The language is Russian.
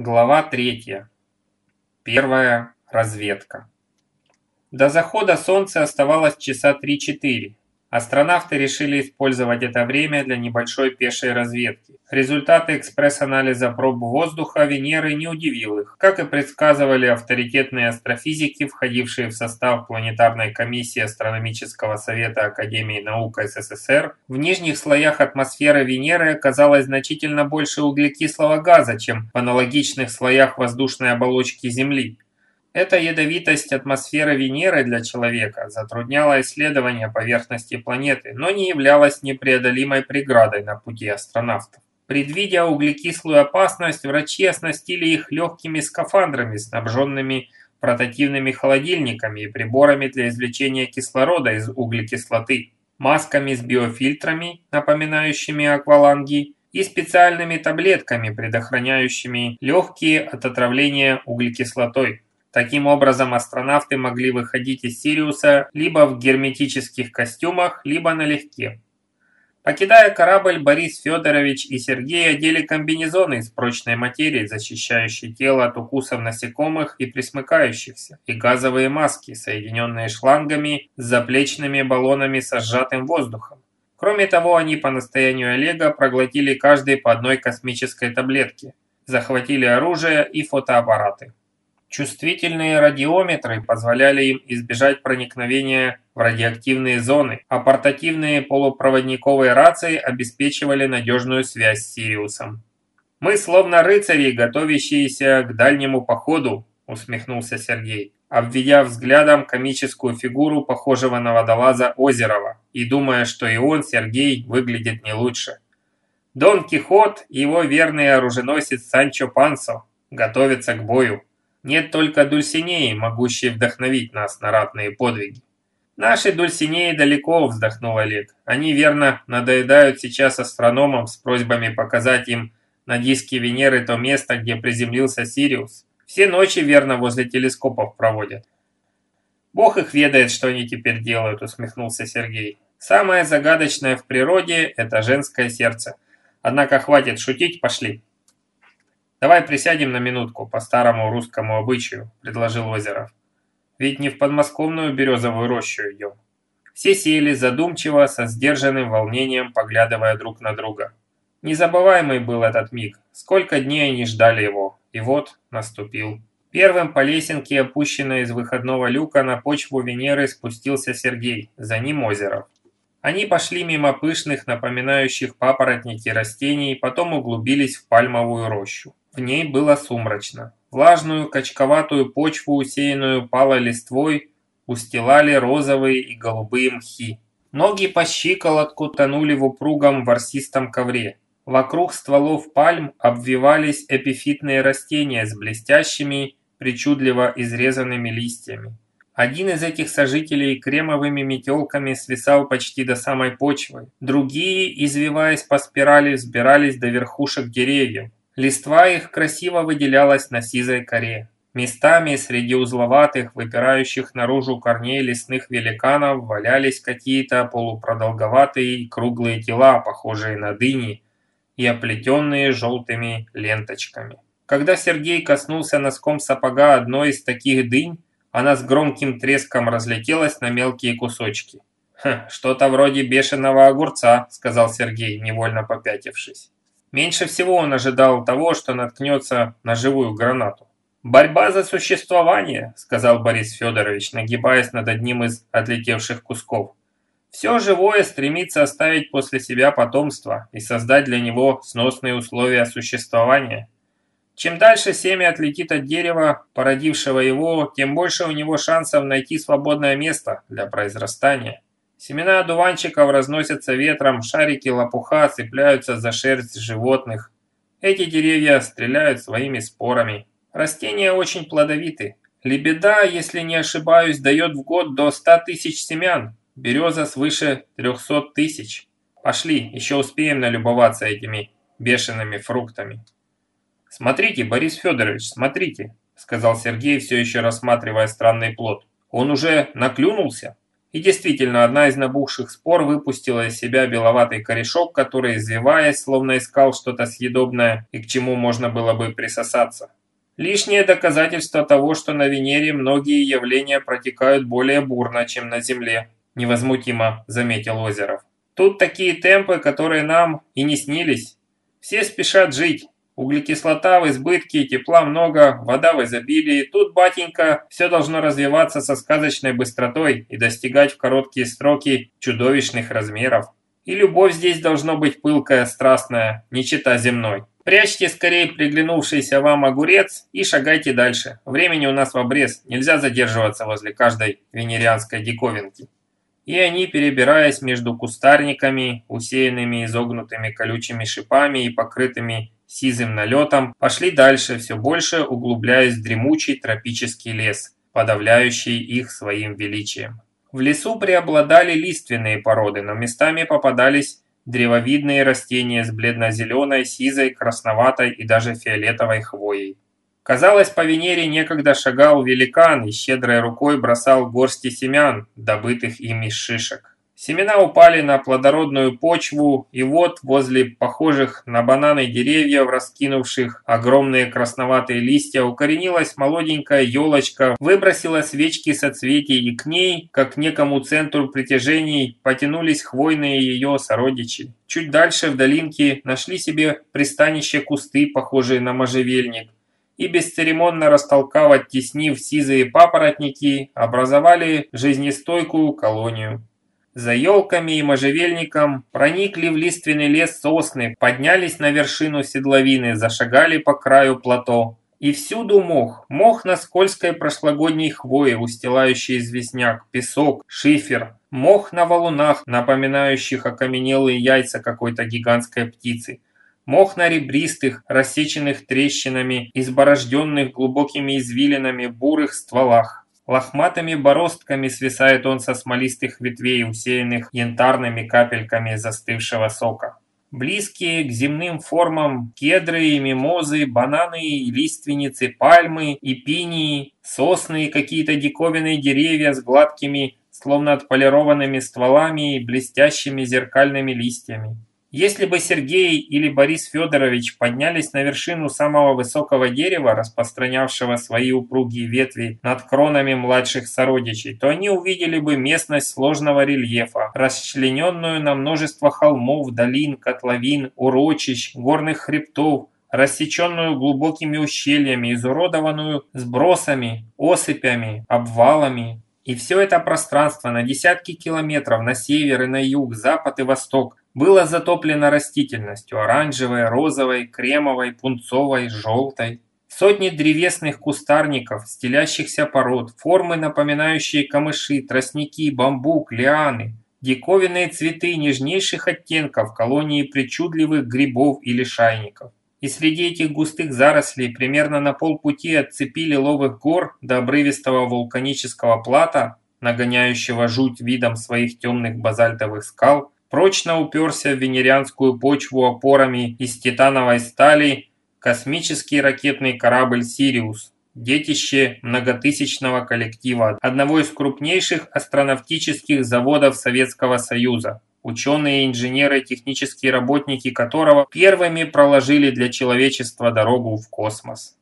Глава третья. Первая разведка. До захода солнца оставалось часа 3-4. Астронавты решили использовать это время для небольшой пешей разведки. Результаты экспресс-анализа проб воздуха Венеры не удивил их. Как и предсказывали авторитетные астрофизики, входившие в состав планетарной комиссии Астрономического совета Академии наук СССР, в нижних слоях атмосферы Венеры оказалось значительно больше углекислого газа, чем в аналогичных слоях воздушной оболочки Земли. Эта ядовитость атмосферы Венеры для человека затрудняла исследование поверхности планеты, но не являлась непреодолимой преградой на пути астронавтов. Предвидя углекислую опасность, врачи оснастили их легкими скафандрами, снабженными портативными холодильниками и приборами для извлечения кислорода из углекислоты, масками с биофильтрами, напоминающими акваланги, и специальными таблетками, предохраняющими легкие от отравления углекислотой. Таким образом, астронавты могли выходить из Сириуса либо в герметических костюмах, либо налегке. Покидая корабль, Борис Федорович и Сергей одели комбинезоны из прочной материи, защищающие тело от укусов насекомых и присмыкающихся, и газовые маски, соединенные шлангами с заплечными баллонами со сжатым воздухом. Кроме того, они по настоянию Олега проглотили каждый по одной космической таблетке, захватили оружие и фотоаппараты. Чувствительные радиометры позволяли им избежать проникновения в радиоактивные зоны, а портативные полупроводниковые рации обеспечивали надежную связь с Сириусом. «Мы словно рыцари, готовящиеся к дальнему походу», – усмехнулся Сергей, обведя взглядом комическую фигуру похожего на водолаза Озерова и думая, что и он, Сергей, выглядит не лучше. Дон Кихот и его верный оруженосец Санчо Пансо готовятся к бою. Нет только Дульсинеи, могущей вдохновить нас на ратные подвиги. Наши Дульсинеи далеко, вздохнул Олег. Они верно надоедают сейчас астрономам с просьбами показать им на диске Венеры то место, где приземлился Сириус. Все ночи верно возле телескопов проводят. Бог их ведает, что они теперь делают, усмехнулся Сергей. Самое загадочное в природе – это женское сердце. Однако хватит шутить, пошли. «Давай присядем на минутку, по старому русскому обычаю», – предложил Озеров. «Ведь не в подмосковную березовую рощу идем». Все сели задумчиво, со сдержанным волнением, поглядывая друг на друга. Незабываемый был этот миг. Сколько дней они ждали его. И вот наступил. Первым по лесенке, опущенной из выходного люка на почву Венеры, спустился Сергей. За ним Озеров. Они пошли мимо пышных, напоминающих папоротники растений, потом углубились в пальмовую рощу. В ней было сумрачно. Влажную, качковатую почву, усеянную палой листвой, устилали розовые и голубые мхи. Ноги по щиколотку тонули в упругом ворсистом ковре. Вокруг стволов пальм обвивались эпифитные растения с блестящими, причудливо изрезанными листьями. Один из этих сожителей кремовыми метелками свисал почти до самой почвы. Другие, извиваясь по спирали, взбирались до верхушек деревьев. Листва их красиво выделялась на сизой коре. Местами среди узловатых, выпирающих наружу корней лесных великанов валялись какие-то полупродолговатые круглые тела, похожие на дыни, и оплетенные желтыми ленточками. Когда Сергей коснулся носком сапога одной из таких дынь, она с громким треском разлетелась на мелкие кусочки. «Что-то вроде бешеного огурца», — сказал Сергей, невольно попятившись. Меньше всего он ожидал того, что наткнется на живую гранату. «Борьба за существование», – сказал Борис Федорович, нагибаясь над одним из отлетевших кусков. «Все живое стремится оставить после себя потомство и создать для него сносные условия существования. Чем дальше семя отлетит от дерева, породившего его, тем больше у него шансов найти свободное место для произрастания». Семена одуванчиков разносятся ветром, шарики лопуха цепляются за шерсть животных. Эти деревья стреляют своими спорами. Растения очень плодовиты. Лебеда, если не ошибаюсь, дает в год до 100 тысяч семян. Береза свыше 300 тысяч. Пошли, еще успеем налюбоваться этими бешеными фруктами. «Смотрите, Борис Федорович, смотрите», – сказал Сергей, все еще рассматривая странный плод. «Он уже наклюнулся?» И действительно, одна из набухших спор выпустила из себя беловатый корешок, который, извиваясь, словно искал что-то съедобное и к чему можно было бы присосаться. Лишнее доказательство того, что на Венере многие явления протекают более бурно, чем на Земле, невозмутимо заметил Озеров. Тут такие темпы, которые нам и не снились. Все спешат жить. Углекислота в избытке, тепла много, вода в изобилии. Тут, батенька, все должно развиваться со сказочной быстротой и достигать в короткие сроки чудовищных размеров. И любовь здесь должно быть пылкая, страстная, не чита земной. Прячьте скорее приглянувшийся вам огурец и шагайте дальше. Времени у нас в обрез, нельзя задерживаться возле каждой венерианской диковинки. И они, перебираясь между кустарниками, усеянными изогнутыми колючими шипами и покрытыми сизым налетом, пошли дальше, все больше углубляясь в дремучий тропический лес, подавляющий их своим величием. В лесу преобладали лиственные породы, но местами попадались древовидные растения с бледно-зеленой, сизой, красноватой и даже фиолетовой хвоей. Казалось, по Венере некогда шагал великан и щедрой рукой бросал горсти семян, добытых им из шишек. Семена упали на плодородную почву, и вот возле похожих на бананы деревьев, раскинувших огромные красноватые листья, укоренилась молоденькая елочка, выбросила свечки соцветий, и к ней, как некому центру притяжений, потянулись хвойные ее сородичи. Чуть дальше в долинке нашли себе пристанище кусты, похожие на можжевельник, и бесцеремонно растолкав, оттеснив сизые папоротники, образовали жизнестойкую колонию. За елками и можжевельником проникли в лиственный лес сосны, поднялись на вершину седловины, зашагали по краю плато. И всюду мох, мох на скользкой прошлогодней хвое, устилающий известняк, песок, шифер, мох на валунах, напоминающих окаменелые яйца какой-то гигантской птицы, мох на ребристых, рассеченных трещинами, изборожденных глубокими извилинами бурых стволах. Лохматыми бороздками свисает он со смолистых ветвей, усеянных янтарными капельками застывшего сока. Близкие к земным формам кедры мимозы, бананы лиственницы, пальмы и пинии, сосны и какие-то диковинные деревья с гладкими, словно отполированными стволами и блестящими зеркальными листьями. Если бы Сергей или Борис Федорович поднялись на вершину самого высокого дерева, распространявшего свои упругие ветви над кронами младших сородичей, то они увидели бы местность сложного рельефа, расчлененную на множество холмов, долин, котловин, урочищ, горных хребтов, рассеченную глубокими ущельями, изуродованную сбросами, осыпями, обвалами. И все это пространство на десятки километров на север и на юг, запад и восток было затоплено растительностью оранжевой, розовой, кремовой, пунцовой, желтой. Сотни древесных кустарников, стелящихся пород, формы, напоминающие камыши, тростники, бамбук, лианы, диковинные цветы нежнейших оттенков, колонии причудливых грибов или шайников. И среди этих густых зарослей примерно на полпути от цепи лиловых гор до обрывистого вулканического плата, нагоняющего жуть видом своих темных базальтовых скал, прочно уперся в венерианскую почву опорами из титановой стали космический ракетный корабль «Сириус», детище многотысячного коллектива, одного из крупнейших астронавтических заводов Советского Союза, ученые, инженеры, технические работники которого первыми проложили для человечества дорогу в космос.